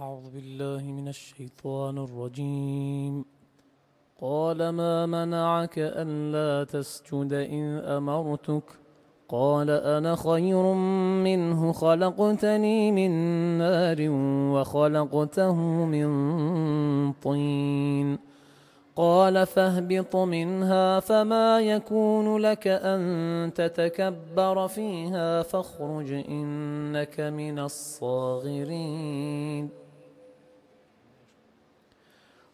أعوذ بالله من الشيطان الرجيم. قال ما منعك ألا تسجد إن أمرتك؟ قال أنا خير منه خلقتني من نار وخلقته من طين. قال فاهبط منها فما يكون لك أن تتكبر فيها فاخرج إنك من الصاغرين.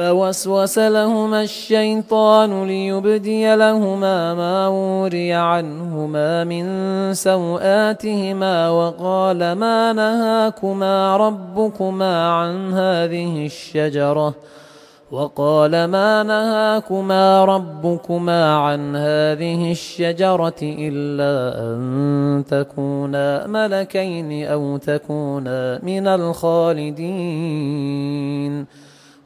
فوسوس لهما الشيطان ليبدي لهما ما وري عنهما من سوآتهما وقال ما نهاكما ربكما عن هذه الشجرة وقال ما نهاكما ربكما عن هذه الشجرة إلا أن تكونا ملكين أو تكونا من الخالدين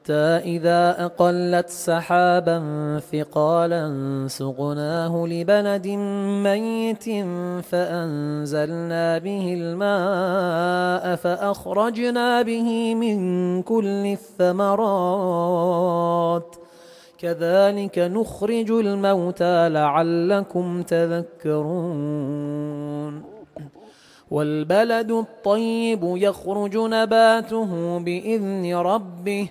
حتى إذا أقلت سحابا ثقالا سقناه لبلد ميت فأنزلنا به الماء فأخرجنا به من كل الثمرات. كذلك نخرج الموتى لعلكم تذكرون. والبلد الطيب يخرج نباته بإذن ربه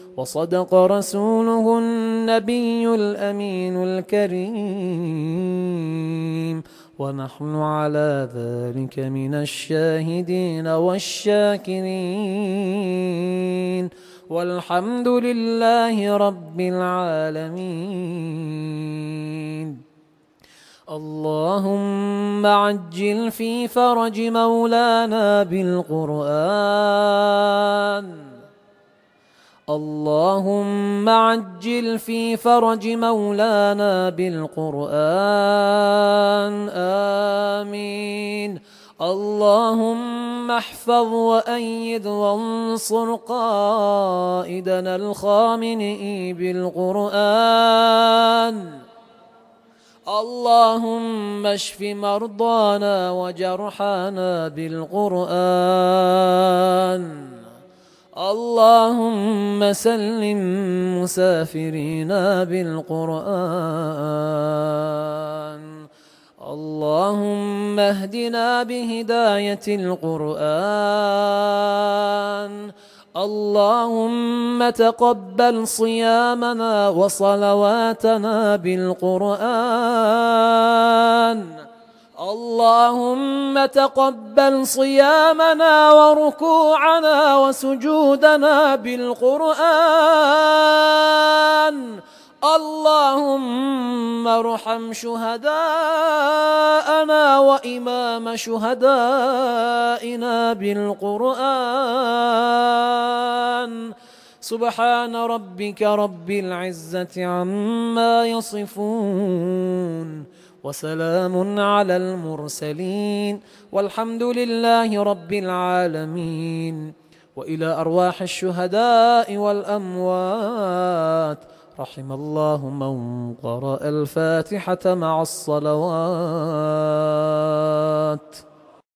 وصدق رسوله النبي الأمين الكريم. ونحن على ذلك من الشاهدين والشاكرين. والحمد لله رب العالمين. اللهم عجل في فرج مولانا بالقرآن. اللهم عجل في فرج مولانا بالقرآن. آمين. اللهم احفظ وأيد وانصر قائدنا الخامنئ بالقرآن. اللهم اشف مرضانا وجرحانا بالقرآن. اللهم سلم مسافرينا بالقرآن. اللهم اهدنا بهداية القرآن. اللهم تقبل صيامنا وصلواتنا بالقرآن. اللهم تقبل صيامنا وركوعنا وسجودنا بالقرآن. اللهم ارحم شهداءنا وإمام شهدائنا بالقرآن. سبحان ربك رب العزة عما يصفون. وسلام على المرسلين والحمد لله رب العالمين وإلى أرواح الشهداء والأموات. رحم الله من قرأ الفاتحة مع الصلوات.